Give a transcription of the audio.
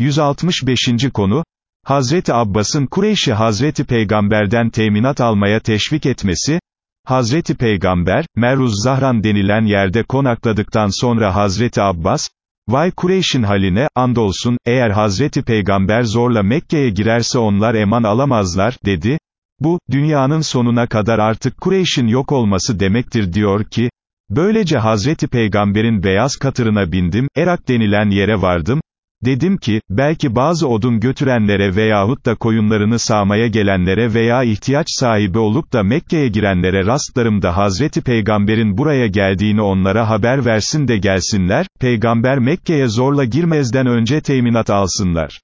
165. konu, Hazreti Abbas'ın Kureyş'i Hazreti Peygamber'den teminat almaya teşvik etmesi, Hazreti Peygamber, Meruz Zahran denilen yerde konakladıktan sonra Hazreti Abbas, Vay Kureyş'in haline, andolsun, eğer Hazreti Peygamber zorla Mekke'ye girerse onlar eman alamazlar, dedi. Bu, dünyanın sonuna kadar artık Kureyş'in yok olması demektir diyor ki, böylece Hazreti Peygamber'in beyaz katırına bindim, Erak denilen yere vardım, Dedim ki, belki bazı odun götürenlere veyahut da koyunlarını sağmaya gelenlere veya ihtiyaç sahibi olup da Mekke'ye girenlere rastlarım da Hazreti Peygamber'in buraya geldiğini onlara haber versin de gelsinler, Peygamber Mekke'ye zorla girmezden önce teminat alsınlar.